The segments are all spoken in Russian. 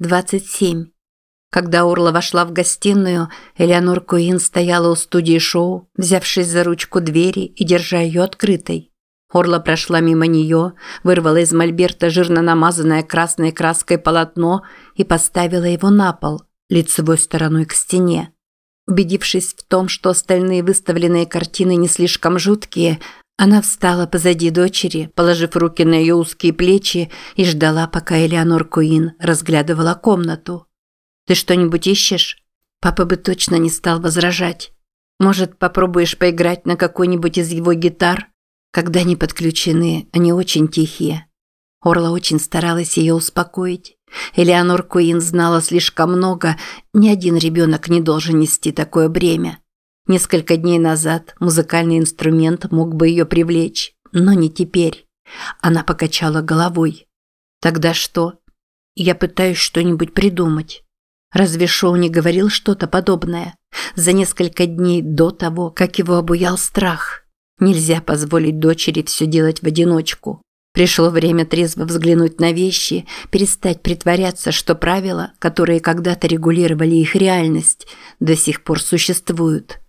27. Когда Орла вошла в гостиную, Элеонор Куин стояла у студии шоу, взявшись за ручку двери и держа ее открытой. Орла прошла мимо нее, вырвала из мольберта жирно намазанное красной краской полотно и поставила его на пол, лицевой стороной к стене. Убедившись в том, что остальные выставленные картины не слишком жуткие, она встала позади дочери, положив руки на ее узкие плечи и ждала, пока Элеонор Куин разглядывала комнату. «Ты что-нибудь ищешь?» Папа бы точно не стал возражать. «Может, попробуешь поиграть на какой-нибудь из его гитар?» Когда они подключены, они очень тихие. Орла очень старалась ее успокоить. Элеонор Куин знала слишком много, ни один ребенок не должен нести такое бремя. Несколько дней назад музыкальный инструмент мог бы ее привлечь, но не теперь. Она покачала головой. Тогда что? Я пытаюсь что-нибудь придумать. Разве Шоу не говорил что-то подобное? За несколько дней до того, как его обуял страх. Нельзя позволить дочери все делать в одиночку. Пришло время трезво взглянуть на вещи, перестать притворяться, что правила, которые когда-то регулировали их реальность, до сих пор существуют.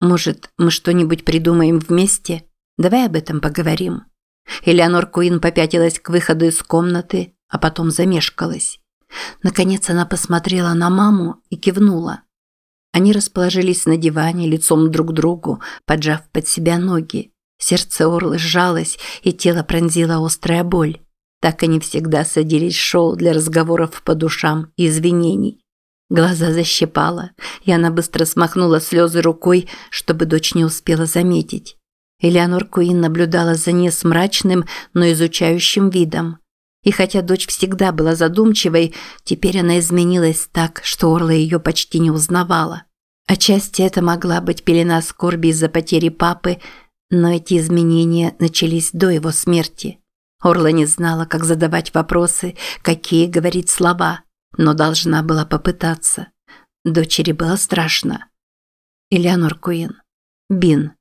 Может, мы что-нибудь придумаем вместе? Давай об этом поговорим. Элеонор Куин попятилась к выходу из комнаты, а потом замешкалась. Наконец она посмотрела на маму и кивнула. Они расположились на диване лицом друг к другу, поджав под себя ноги. Сердце Орлы сжалось, и тело пронзила острая боль. Так они всегда садились в шоу для разговоров по душам и извинений. Глаза защипала, и она быстро смахнула слезы рукой, чтобы дочь не успела заметить. Элеонор Куин наблюдала за ней с мрачным, но изучающим видом. И хотя дочь всегда была задумчивой, теперь она изменилась так, что Орла ее почти не узнавала. Отчасти это могла быть пелена скорби из-за потери папы, но эти изменения начались до его смерти. Орла не знала, как задавать вопросы, какие говорить слова – но должна была попытаться. Дочери было страшно. Элеонор Куин. Бин.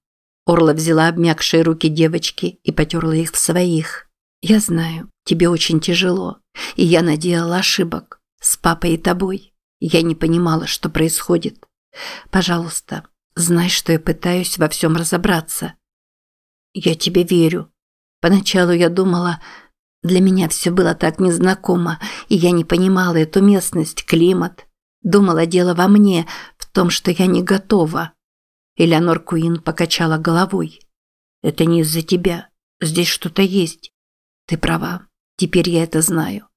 Орла взяла обмякшие руки девочки и потерла их в своих. «Я знаю, тебе очень тяжело, и я наделала ошибок. С папой и тобой. Я не понимала, что происходит. Пожалуйста, знай, что я пытаюсь во всем разобраться. Я тебе верю. Поначалу я думала, для меня все было так незнакомо, и я не понимала эту местность, климат. Думала, дело во мне, в том, что я не готова. Элеонор Куин покачала головой. Это не из-за тебя. Здесь что-то есть. Ты права. Теперь я это знаю.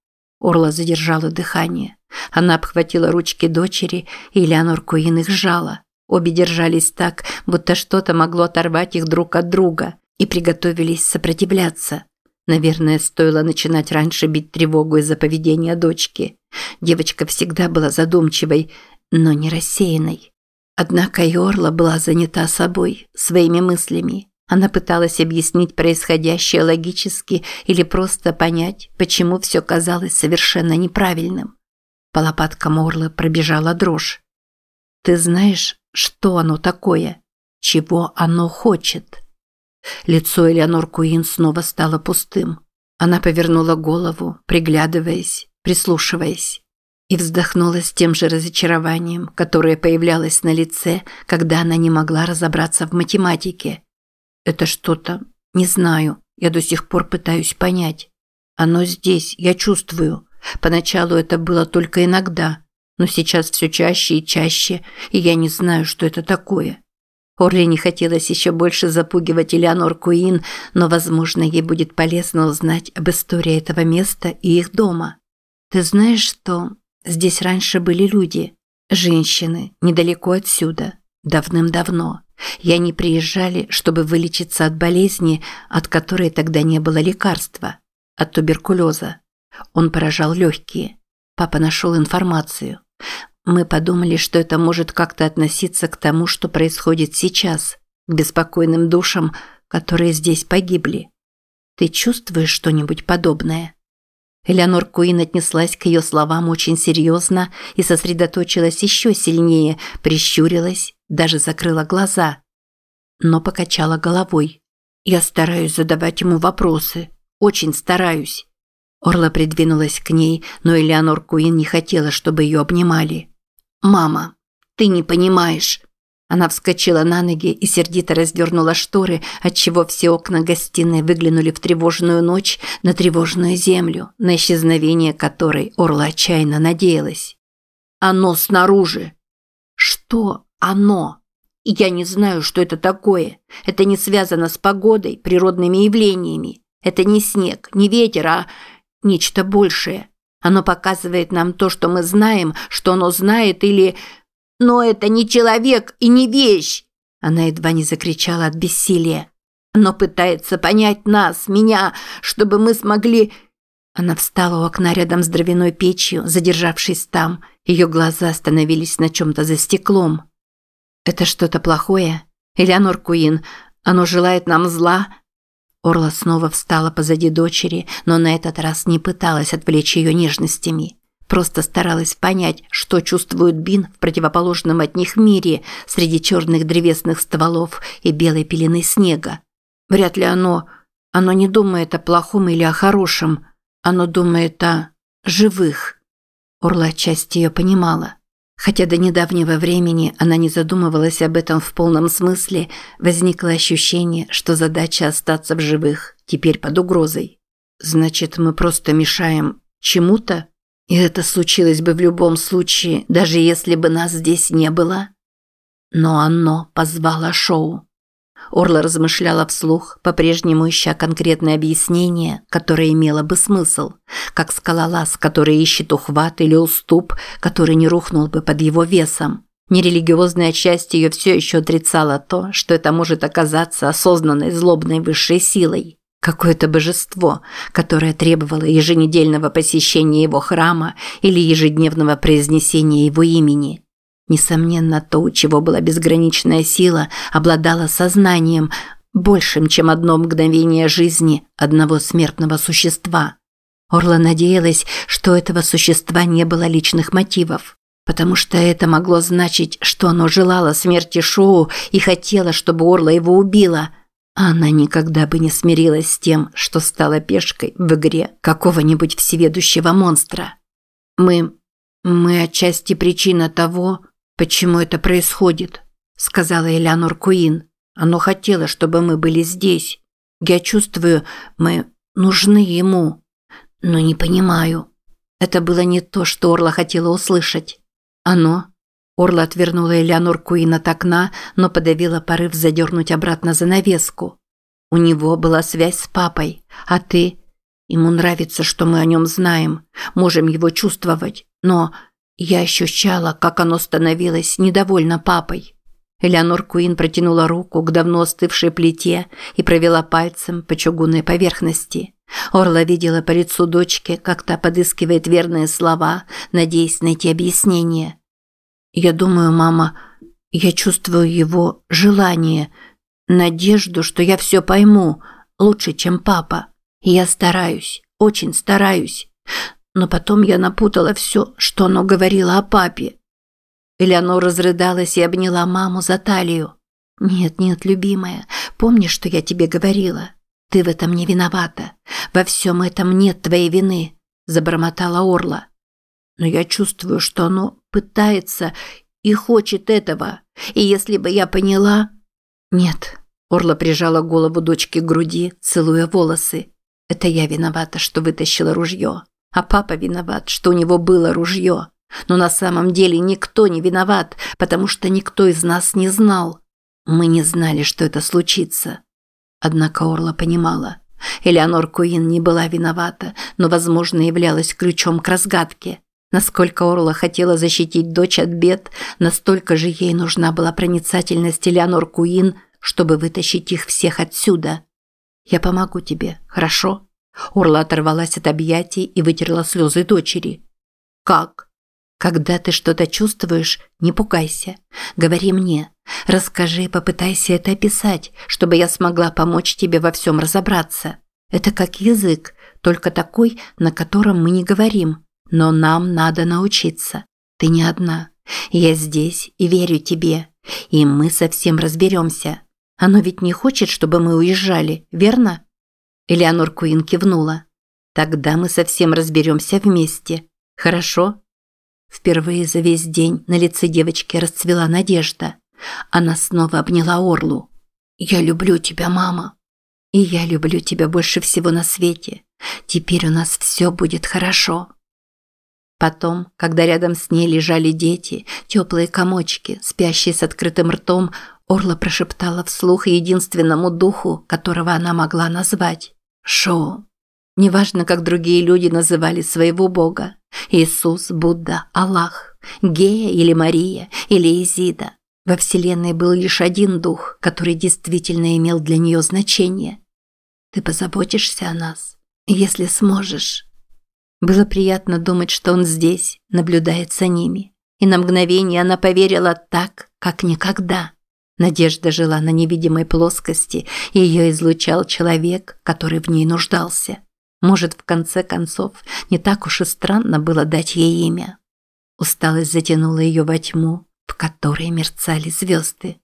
Орла задержала дыхание. Она обхватила ручки дочери, и Элеонор Куин их сжала. Обе держались так, будто что-то могло оторвать их друг от друга, и приготовились сопротивляться. Наверное, стоило начинать раньше бить тревогу из-за поведения дочки. Девочка всегда была задумчивой, но не рассеянной. Однако Йорла была занята собой, своими мыслями. Она пыталась объяснить происходящее логически или просто понять, почему все казалось совершенно неправильным. По лопаткам Орлы пробежала дрожь. «Ты знаешь, что оно такое? Чего оно хочет?» Лицо Элеонор Куин снова стало пустым. Она повернула голову, приглядываясь, прислушиваясь, и вздохнула с тем же разочарованием, которое появлялось на лице, когда она не могла разобраться в математике. Это что-то, не знаю, я до сих пор пытаюсь понять. Оно здесь, я чувствую. Поначалу это было только иногда, но сейчас все чаще и чаще, и я не знаю, что это такое. Орле не хотелось еще больше запугивать Элеонор Куин, но, возможно, ей будет полезно узнать об истории этого места и их дома. Ты знаешь, что здесь раньше были люди, женщины, недалеко отсюда, давным-давно. И они приезжали, чтобы вылечиться от болезни, от которой тогда не было лекарства, от туберкулеза. Он поражал легкие. Папа нашел информацию. Мы подумали, что это может как-то относиться к тому, что происходит сейчас, к беспокойным душам, которые здесь погибли. Ты чувствуешь что-нибудь подобное? Элеонор Куин отнеслась к ее словам очень серьезно и сосредоточилась еще сильнее, прищурилась, даже закрыла глаза. Но покачала головой. Я стараюсь задавать ему вопросы. Очень стараюсь. Орла придвинулась к ней, но Элеонор Куин не хотела, чтобы ее обнимали. «Мама, ты не понимаешь!» Она вскочила на ноги и сердито раздернула шторы, отчего все окна гостиной выглянули в тревожную ночь на тревожную землю, на исчезновение которой Орла отчаянно надеялась. «Оно снаружи!» «Что оно?» «Я не знаю, что это такое. Это не связано с погодой, природными явлениями. Это не снег, не ветер, а нечто большее. Оно показывает нам то, что мы знаем, что оно знает или «Но это не человек и не вещь!» Она едва не закричала от бессилия. «Оно пытается понять нас, меня, чтобы мы смогли...» Она встала у окна рядом с дровяной печью, задержавшись там. Ее глаза остановились на чем-то за стеклом. «Это что-то плохое? Элеонор Куин, оно желает нам зла?» Орла снова встала позади дочери, но на этот раз не пыталась отвлечь ее нежностями. Просто старалась понять, что чувствует Бин в противоположном от них мире среди черных древесных стволов и белой пелены снега. Вряд ли оно... Оно не думает о плохом или о хорошем. Оно думает о... живых. Орла отчасти ее понимала. Хотя до недавнего времени она не задумывалась об этом в полном смысле, возникло ощущение, что задача остаться в живых теперь под угрозой. Значит, мы просто мешаем чему-то? И это случилось бы в любом случае, даже если бы нас здесь не было. Но оно позвало шоу. Орла размышляла вслух, по-прежнему ища конкретное объяснение, которое имело бы смысл, как скалолаз, который ищет ухват или уступ, который не рухнул бы под его весом. Нерелигиозная часть ее все еще отрицала то, что это может оказаться осознанной злобной высшей силой. Какое-то божество, которое требовало еженедельного посещения его храма или ежедневного произнесения его имени. Несомненно, то, у чего была безграничная сила, обладало сознанием, большим, чем одно мгновение жизни одного смертного существа. Орла надеялась, что у этого существа не было личных мотивов, потому что это могло значить, что оно желало смерти Шоу и хотело, чтобы Орла его убила – она никогда бы не смирилась с тем, что стала пешкой в игре какого-нибудь всеведущего монстра. Мы... мы отчасти причина того, почему это происходит, сказала Элеонор Куин. Оно хотело, чтобы мы были здесь. Я чувствую, мы нужны ему. Но не понимаю. Это было не то, что Орла хотела услышать. Оно Орла отвернула Элеонор Куин от окна, но подавила порыв задернуть обратно занавеску. «У него была связь с папой, а ты...» «Ему нравится, что мы о нем знаем, можем его чувствовать, но я ощущала, как оно становилось недовольно папой». Элеонор Куин протянула руку к давно остывшей плите и провела пальцем по чугунной поверхности. Орла видела по лицу дочки, как та подыскивает верные слова, надеясь найти объяснение. Я думаю, мама, я чувствую его желание, надежду, что я все пойму лучше, чем папа. И я стараюсь, очень стараюсь. Но потом я напутала все, что оно говорило о папе. Элеонор разрыдалась и обняла маму за талию. «Нет, нет, любимая, помни, что я тебе говорила. Ты в этом не виновата. Во всем этом нет твоей вины», – забормотала Орла. «Но я чувствую, что оно пытается и хочет этого. И если бы я поняла... Нет. Орла прижала голову дочки к груди, целуя волосы. Это я виновата, что вытащила ружье. А папа виноват, что у него было ружье. Но на самом деле никто не виноват, потому что никто из нас не знал. Мы не знали, что это случится. Однако Орла понимала. Элеонор Куин не была виновата, но, возможно, являлась ключом к разгадке. Насколько Орла хотела защитить дочь от бед, настолько же ей нужна была проницательность Элеонор Куин, чтобы вытащить их всех отсюда. «Я помогу тебе, хорошо?» Орла оторвалась от объятий и вытерла слезы дочери. «Как?» «Когда ты что-то чувствуешь, не пугайся. Говори мне. Расскажи и попытайся это описать, чтобы я смогла помочь тебе во всем разобраться. Это как язык, только такой, на котором мы не говорим, но нам надо научиться. Ты не одна. Я здесь и верю тебе. И мы совсем разберемся. Оно ведь не хочет, чтобы мы уезжали, верно?» Элеонор Куин кивнула. Тогда мы совсем разберемся вместе. Хорошо? Впервые за весь день на лице девочки расцвела надежда. Она снова обняла Орлу. «Я люблю тебя, мама. И я люблю тебя больше всего на свете. Теперь у нас все будет хорошо». Потом, когда рядом с ней лежали дети, теплые комочки, спящие с открытым ртом, Орла прошептала вслух единственному духу, которого она могла назвать – Шоу. Неважно, как другие люди называли своего бога – Иисус, Будда, Аллах, Гея или Мария, или Изида. Во Вселенной был лишь один дух, который действительно имел для нее значение. «Ты позаботишься о нас, если сможешь». Было приятно думать, что он здесь, наблюдает за ними. И на мгновение она поверила так, как никогда. Надежда жила на невидимой плоскости, и ее излучал человек, который в ней нуждался. Может, в конце концов, не так уж и странно было дать ей имя. Усталость затянула ее во тьму, в которой мерцали звезды.